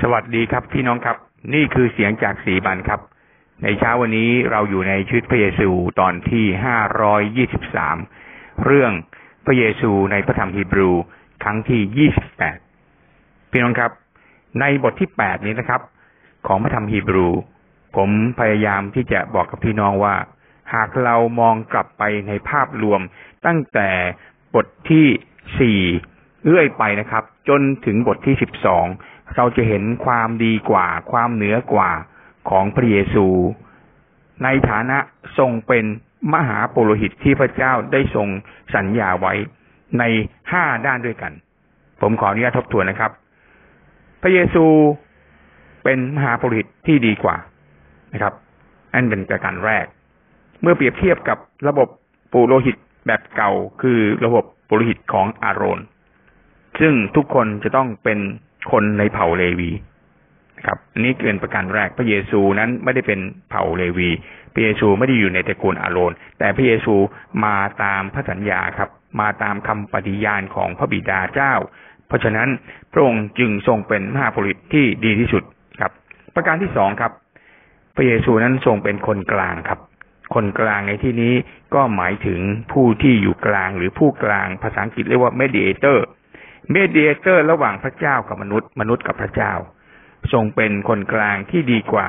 สวัสดีครับพี่น้องครับ นี่คือเสียงจากสีบันครับ ในเช้าวันนี้เราอยู่ในชีวิตพระเยซูตอนที่ห้าร้อยยี่สิบสามเรื่องพระเยซูในพระธรรมฮีบรูครั้งที่ยี่สิบแปดพี่น้องครับ ในบทที่แปดนี้นะครับ ของพระธรรมฮีบรู ผมพยายามที่จะบอกกับพี่น้องว่า หากเรามองกลับไปในภาพรวมตั้งแต่บทที่สี่ เรื่อยไปนะครับ จนถึงบทที่สิบสองเราจะเห็นความดีกว่า ความเหนือกว่าของพระเยซู ในฐานะทรงเป็นมหาปุโรหิตที่พระเจ้าได้ทรงสัญญาไว้ในห้าด้านด้วยกัน ผมขออนุญาตทบทวนนะครับ พระเยซูเป็นมหาปุโรหิตที่ดีกว่านะครับอันเป็นประการแรก เมื่อเปรียบเทียบกับระบบปุโรหิตแบบเก่า คือระบบปุโรหิตของอาโรน ซึ่งทุกคนจะต้องเป็นคนในเผ่าเลวีครับนี่เกินประการแรกพระเยซูนั้นไม่ได้เป็นเผ่าเลวี พระเยซูไม่ได้อยู่ในตระกูลอาโรนแต่พระเยซูมาตามพระสัญญาครับ มาตามคำปฏิญาณของพระบิดาเจ้า เพราะฉะนั้นพระองค์จึงทรงเป็นมหาผลิตที่ดีที่สุดครับ ประการที่สองครับ พระเยซูนั้นทรงเป็นคนกลางครับ คนกลางในที่นี้ก็หมายถึงผู้ที่อยู่กลางหรือผู้กลางภาษาอังกฤษเรียกว่า mediator เมเดียเตอร์ระหว่างพระเจ้ากับมนุษย์ มนุษย์กับพระเจ้า ทรงเป็นคนกลางที่ดีกว่า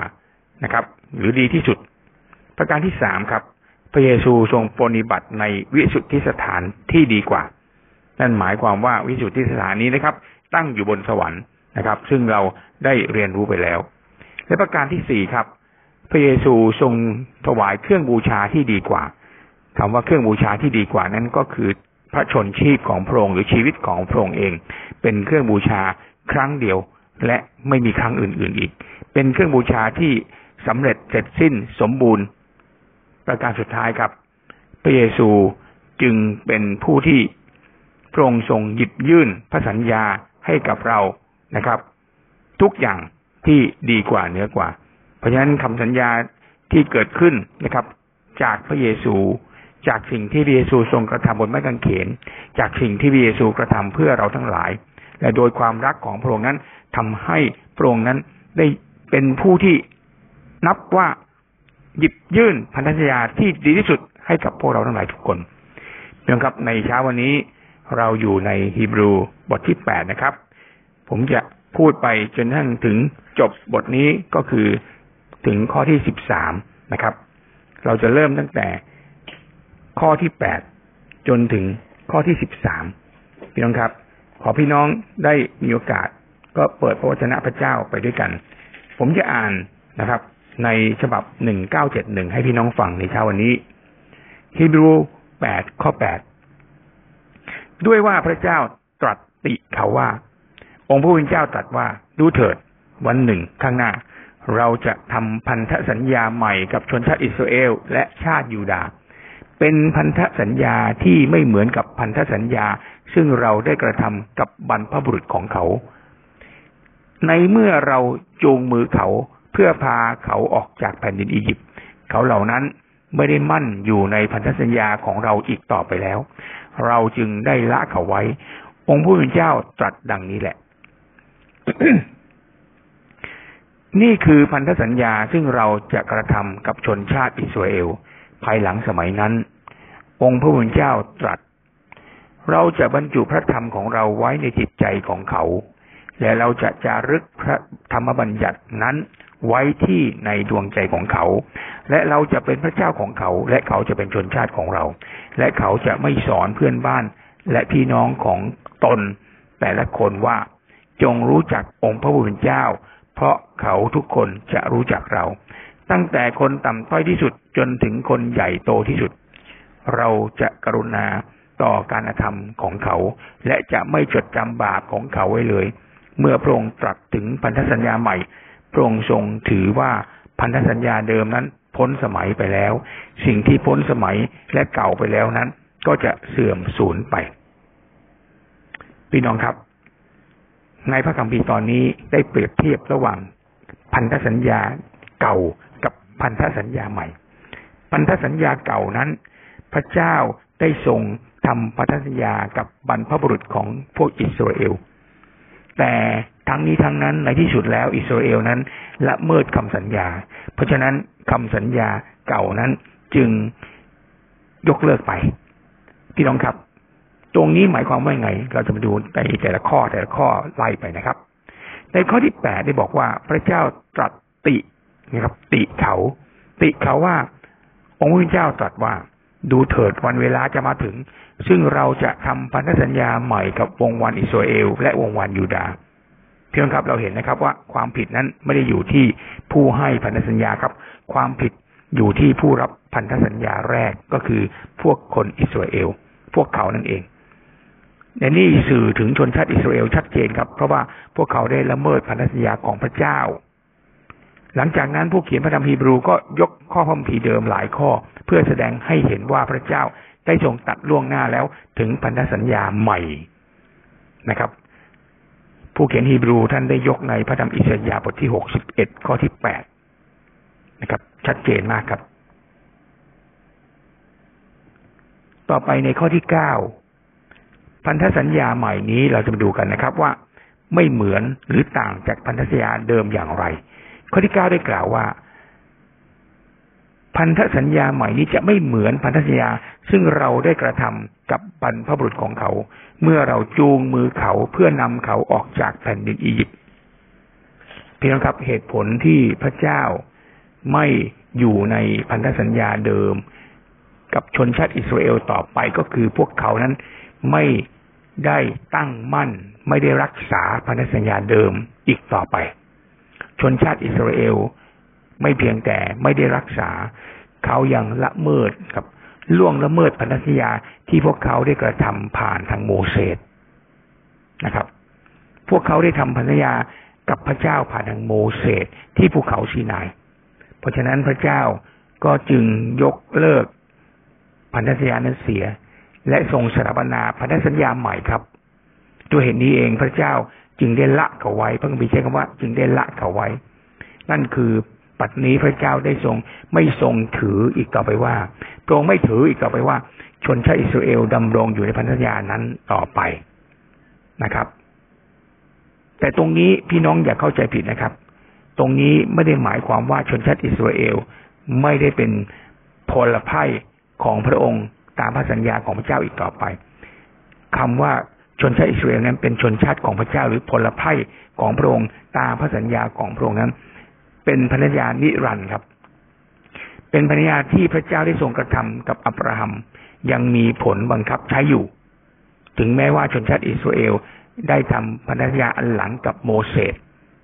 นะครับ หรือดีที่สุด ประการที่สามครับ พระเยซูทรงปฏิบัติในวิสุทธิสถานที่ดีกว่า นั่นหมายความว่าวิสุทธิสถานนี้นะครับ ตั้งอยู่บนสวรรค์นะครับ ซึ่งเราได้เรียนรู้ไปแล้ว และประการที่สี่ครับ พระเยซูทรงถวายเครื่องบูชาที่ดีกว่าคำว่าเครื่องบูชาที่ดีกว่านั้นก็คือ พระชนชีพของพระองค์หรือชีวิตของพระองค์เอง เป็นเครื่องบูชาครั้งเดียวและไม่มีครั้งอื่น ๆอีก เป็นเครื่องบูชาที่สำเร็จเสร็จสิ้นสมบูรณ์ ประการสุดท้ายครับ พระเยซูจึงเป็นผู้ที่พระองค์ทรงหยิบยื่นพระสัญญาให้กับเรานะครับ ทุกอย่างที่ดีกว่าเหนือกว่า เพราะฉะนั้นคำสัญญาที่เกิดขึ้นนะครับ จากพระเยซู จากสิ่งที่พระเยซูทรงกระทำบนไม้กางเขน จากสิ่งที่พระเยซูกระทำเพื่อเราทั้งหลาย และโดยความรักของพระองค์นั้นทำให้พระองค์นั้นได้เป็นผู้ที่นับว่าหยิบยื่นพันธสัญญาที่ดีที่สุดให้กับพวกเราทั้งหลายทุกคนเนื่องครับในเช้าวันนี้เราอยู่ในฮีบรูบทที่แปดนะครับ ผมจะพูดไปจนทั้งถึงจบบทนี้ก็คือถึงข้อที่สิบสามนะครับ เราจะเริ่มตั้งแต่ ข้อที่แปดจนถึงข้อที่สิบสามพี่น้องครับ ขอพี่น้องได้มีโอกาส ก็เปิดพระวจนะพระเจ้าไปด้วยกัน ผมจะอ่านนะครับ ในฉบับหนึ่งเก้าเจ็ดหนึ่งให้พี่น้องฟังในเช้าวันนี้ฮีบรูแปดข้อแปดด้วยว่าพระเจ้าตรัสติเขาว่า องค์พระผู้เป็นเจ้าตรัสว่าดูเถิดวันหนึ่งข้างหน้า เราจะทำพันธสัญญาใหม่กับชนชาติอิสราเอลและชาติยูดาห์ เป็นพันธสัญญาที่ไม่เหมือนกับพันธสัญญา ซึ่งเราได้กระทำกับบรรพบุรุษของเขา ในเมื่อเราจูงมือเขาเพื่อพาเขาออกจากแผ่นดินอียิปต์เขาเหล่านั้นไม่ได้มั่นอยู่ในพันธสัญญาของเราอีกต่อไปแล้ว เราจึงได้ละเขาไว้ องค์ผู้เป็นเจ้าตรัสดังนี้แหละ นี่คือพันธสัญญาซึ่งเราจะกระทำกับชนชาติอิสราเอล ภายหลังสมัยนั้น องค์พระผู้เป็นเจ้าตรัส เราจะบรรจุพระธรรมของเราไว้ในจิตใจของเขา และเราจะจารึกพระธรรมบัญญัตินั้นไว้ที่ในดวงใจของเขา และเราจะเป็นพระเจ้าของเขา และเขาจะเป็นชนชาติของเรา และเขาจะไม่สอนเพื่อนบ้าน และพี่น้องของตน แต่ละคนว่า จงรู้จักองค์พระผู้เป็นเจ้า เพราะเขาทุกคนจะรู้จักเรา ตั้งแต่คนต่ำต้อยที่สุดจนถึงคนใหญ่โตที่สุด เราจะกรุณาต่อการกระทำของเขา และจะไม่จดจำบาปของเขาไว้เลย เมื่อพระองค์ตรัสถึงพันธสัญญาใหม่ พระองค์ทรงถือว่าพันธสัญญาเดิมนั้นพ้นสมัยไปแล้ว สิ่งที่พ้นสมัยและเก่าไปแล้วนั้น ก็จะเสื่อมสูญไป พี่น้องครับ ในพระคัมภีร์ตอนนี้ได้เปรียบเทียบระหว่าง พันธสัญญาเก่ากับพันธสัญญาใหม่ พันธสัญญาเก่านั้น พระเจ้าได้ทรงทำพันธสัญญากับบรรพบุรุษของพวกอิสราเอล แต่ทั้งนี้ทั้งนั้นในที่สุดแล้วอิสราเอลนั้นละเมิดคำสัญญา เพราะฉะนั้นคำสัญญาเก่านั้นจึงยกเลิกไป พี่น้องครับ ตรงนี้หมายความว่าไง เราจะมาดูในแต่ละข้อแต่ละข้อไล่ไปนะครับ ในข้อที่แปดได้บอกว่าพระเจ้าตรัสตินะครับ ติเขา ติเขาว่า องค์พระเจ้าตรัสว่า ดูเถิดวันเวลาจะมาถึง ซึ่งเราจะทำพันธสัญญาใหม่กับวงวันอิสราเอล และวงวันยูดาห์พี่องครับเราเห็นนะครับว่าความผิดนั้นไม่ได้อยู่ที่ผู้ให้พันธสัญญาครับ ความผิดอยู่ที่ผู้รับพันธสัญญาแรกก็คือพวกคนอิสราเอล พวกเขานั่นเองในนี้สื่อถึงชนชาติอิสราเอลชัดเจนครับ เพราะว่าพวกเขาได้ละเมิดพันธสัญญาของพระเจ้า หลังจากนั้นผู้เขียนพระธรรมฮีบรูก็ยกข้อพรมพีเดิมหลายข้อ เพื่อแสดงให้เห็นว่าพระเจ้าได้ทรงตัดล่วงหน้าแล้วถึงพันธสัญญาใหม่นะครับ ผู้เขียนฮีบรูท่านได้ยกในพระธรรมอิสยาห์บทที่หกสิบเอ็ดข้อที่แปดนะครับ ชัดเจนมากครับ ต่อไปในข้อที่เก้าพันธสัญญาใหม่นี้เราจะมาดูกันนะครับว่าไม่เหมือนหรือต่างจากพันธสัญญาเดิมอย่างไร ข้อที่เก้าได้กล่าวว่า พันธสัญญาใหม่นี้จะไม่เหมือนพันธสัญญา ซึ่งเราได้กระทำกับบรรพบุรุษของเขา เมื่อเราจูงมือเขาเพื่อนำเขาออกจากแผ่นดินอียิปต์เพียงครับเหตุผลที่พระเจ้าไม่อยู่ในพันธสัญญาเดิม กับชนชาติอิสราเอลต่อไปก็คือพวกเขานั้นไม่ได้ตั้งมั่น ไม่ได้รักษาพันธสัญญาเดิมอีกต่อไป ชนชาติอิสราเอล ไม่เพียงแต่ไม่ได้รักษา เขายังละเมิดครับ ล่วงละเมิดพันธสัญญาที่พวกเขาได้กระทำผ่านทางโมเสสนะครับ พวกเขาได้ทำพันธสัญญากับพระเจ้าผ่านทางโมเสสที่ภูเขาซีนาย เพราะฉะนั้นพระเจ้าก็จึงยกเลิกพันธสัญญานั้นเสีย และทรงสถาปนาพันธสัญญาใหม่ครับตัวยเหตุนนี้เองพระเจ้า จึงได้ละเขาไว้พระคัมภีร์ใช้คำว่า จึงได้ละเขาไว้ นั่นคือปัจจุนี้พระเจ้าได้ทรงไม่ทรงถืออีกต่อไปว่าพระองค์ไม่ถืออีกต่อไปว่า ชนชาติอิสราเอลดำรงอยู่ในพันธัญานั้นต่อไปนะครับ แต่ตรงนี้พี่น้องอย่าเข้าใจผิดนะครับ ตรงนี้ไม่ได้หมายความว่าชนชาติอิสราเอลไม่ได้เป็นพลไพ่ของพระองค์ตามพระสัญญาของพระเจ้าอีกต่อไปคำว่า ชนชาติอิสราเอลนั้นเป็นชนชาติของพระเจ้าหรือพลไพ่ของพระองค์ตามพระสัญญาของพระองค์นั้น เป็นพันธญานิรันดร์ครับ เป็นพันธญาที่พระเจ้าได้ทรงกระทำกับอับราฮัมยังมีผลบังคับใช้อยู่ ถึงแม้ว่าชนชาติอิสราเอลได้ทำพันธญาอันหลังกับโมเสส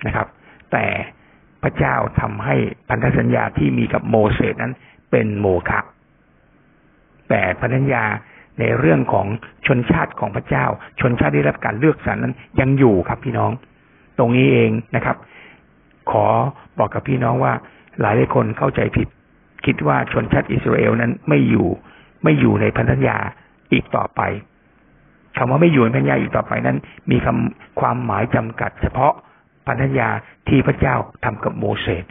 นะครับ แต่พระเจ้าทำให้พันธสัญญาที่มีกับโมเสสนั้นเป็นโมฆะแต่พันธญา ในเรื่องของชนชาติของพระเจ้า ชนชาติได้รับการเลือกสรรนั้นยังอยู่ครับพี่น้อง ตรงนี้เองนะครับ ขอบอกกับพี่น้องว่า หลายหลายคนเข้าใจผิด คิดว่าชนชาติอิสราเอลนั้นไม่อยู่ ไม่อยู่ในพันธญาอีกต่อไปคำว่าไม่อยู่ในพันธญาอีกต่อไปนั้น มีคำความหมายจำกัด เฉพาะพันธญาที่พระเจ้าทำกับโมเสส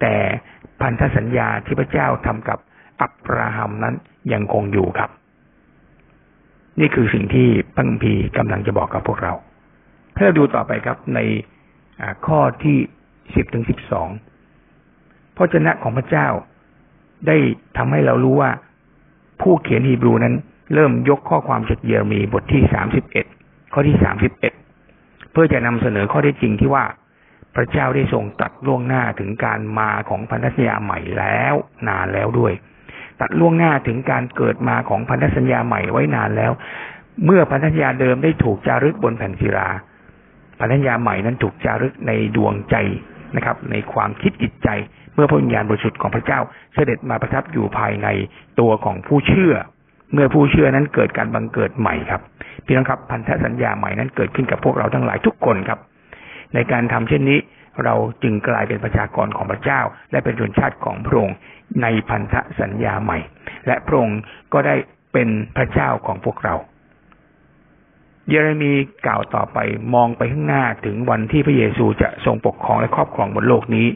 แต่พันธสัญญาที่พระเจ้าทำกับอับราฮัมนั้นยังคงอยู่ครับ นี่คือสิ่งที่พังพีกำลังจะบอกกับพวกเราถ้าเราดูต่อไปครับในข้อที่สิบถึงสิบสองพระเจ้าของพระเจ้าได้ทำให้เรารู้ว่า ผู้เขียนฮีบรูนั้น เริ่มยกข้อความจากเยเรมีบทที่สามสิบเอ็ดข้อที่สามสิบเอ็ดเพื่อจะนำเสนอข้อได้จริงที่ว่า พระเจ้าได้ทรงตัดล่วงหน้าถึงการมาของพันธสัญญาใหม่แล้ว นานแล้วด้วย ตัดล่วงหน้าถึงการเกิดมาของพันธสัญญาใหม่ไว้นานแล้ว เมื่อพันธสัญญาเดิมได้ถูกจารึกบนแผ่นศิลาพันธสัญญาใหม่นั้นถูกจารึกในดวงใจนะครับ ในความคิดจิตใจ เมื่อพระวิญญาณบริสุทธิ์ของพระเจ้า เสด็จมาประทับอยู่ภายในตัวของผู้เชื่อ เมื่อผู้เชื่อนั้นเกิดการบังเกิดใหม่ครับพี่น้องครับพันธสัญญาใหม่นั้นเกิดขึ้นกับพวกเราทั้งหลายทุกคนครับ ในการทำเช่นนี้ เราจึงกลายเป็นประชากรของพระเจ้า และเป็นชนชาติของพระองค์ในพันธสัญญาใหม่ และพระองค์ก็ได้เป็นพระเจ้าของพวกเรา เยเรมีกล่าวต่อไปมองไปข้างหน้าถึงวันที่พระเยซูจะทรงปกครองและครอบครองบนโลกนี้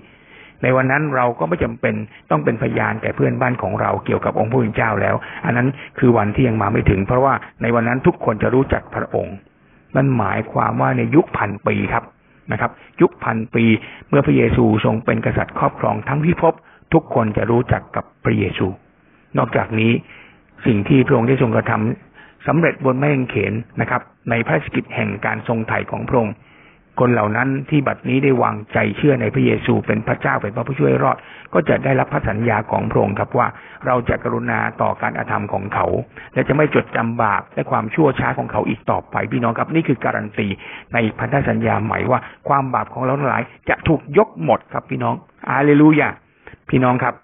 ในวันนั้นเราก็ไม่จำเป็นต้องเป็นพยานแก่เพื่อนบ้านของเราเกี่ยวกับองค์พระผู้เป็นเจ้าแล้ว อันนั้นคือวันที่ยังมาไม่ถึง เพราะว่าในวันนั้นทุกคนจะรู้จักพระองค์มันหมายความว่าในยุคพันปีครับ นะครับ ยุคพันปี เมื่อพระเยซูทรงเป็นกษัตริย์ครอบครองทั้งพิภพทุกคนจะรู้จักกับพระเยซู นอกจากนี้สิ่งที่พระองค์ได้ทรงกระทำสำเร็จบนไม้กางเขนนะครับ ในพระราชกิจแห่งการทรงไถ่ของพระองค์ คนเหล่านั้นที่บัดนี้ได้วางใจเชื่อในพระเยซูเป็นพระเจ้าเป็นพระผู้ช่วยรอด ก็จะได้รับพระสัญญาของพระองค์ครับว่า เราจะกรุณาต่อการอาธรรมของเขา และจะไม่จดจำบาปและความชั่วช้าของเขาอีกต่อไปพี่น้องครับ นี่คือการันตีในพันธสัญญาใหม่ว่าความบาปของเราทั้งหลายจะถูกยกหมดครับพี่น้องอาเลลูยาพี่น้องครับ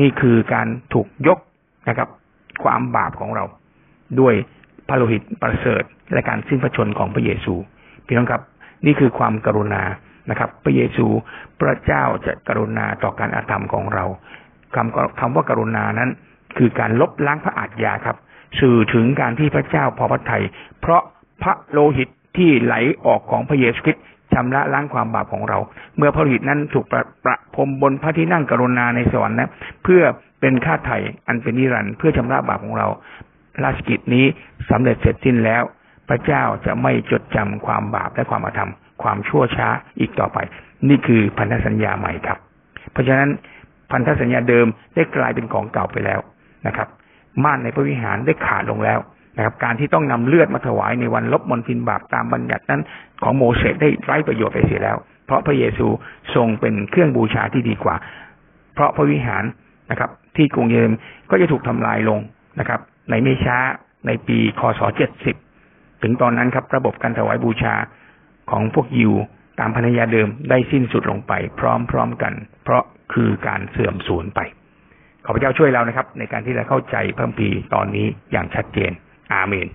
นี่คือการถูกยกนะครับ ความบาปของเรา ด้วยพระโลหิตประเสริฐ และการสิ้นพระชนของพระเยซู พี่น้องครับ นี่คือความกรุณานะครับ พระเยซูพระเจ้าจะกรุณาต่อการอาธรรมของเราคำคำว่ากรุณานั้น คือการลบล้างพระอาทยาครับ สื่อถึงการที่พระเจ้าพอพระทัยเพราะพระโลหิตที่ไหลออกของพระเยซูคริสต์ชำระล้างความบาปของเรา เมื่อพระโลหิตนั้นถูกประประพรมบนพระที่นั่งกรุณาในสวรรค์นะเพื่อเป็นค่าไถ่อันเป็นนิรันดร์เพื่อชำระบาปของเรา ราชกิจนี้สำเร็จเสร็จสิ้นแล้ว พระเจ้าจะไม่จดจำความบาปและความอาธรรม ความชั่วช้าอีกต่อไป นี่คือพันธสัญญาใหม่ครับ เพราะฉะนั้นพันธสัญญาเดิมได้กลายเป็นของเก่าไปแล้วนะครับม่านในพระวิหารได้ขาดลงแล้วนะครับ การที่ต้องนำเลือดมาถวายในวันลบมนทินบาปตามบัญญัตินั้น ของโมเสสได้ไร้ประโยชน์ไปเสียแล้ว เพราะพระเยซูทรงเป็นเครื่องบูชาที่ดีกว่า เพราะพระวิหารนะครับ ที่กรุงเยรูซาเล็มก็จะถูกทำลายลงนะครับ ในไม่ช้าในปีคศเจ็ดสิบ ถึงตอนนั้นครับ ระบบการถวายบูชาของพวกยิวตามพันธยาเดิมได้สิ้นสุดลงไป พร้อมๆกัน เพราะคือการเสื่อมสูญไปขอพระเจ้าช่วยเรานะครับ ในการที่จะเข้าใจเพิ่มปีตอนนี้อย่างชัดเจน อาเมน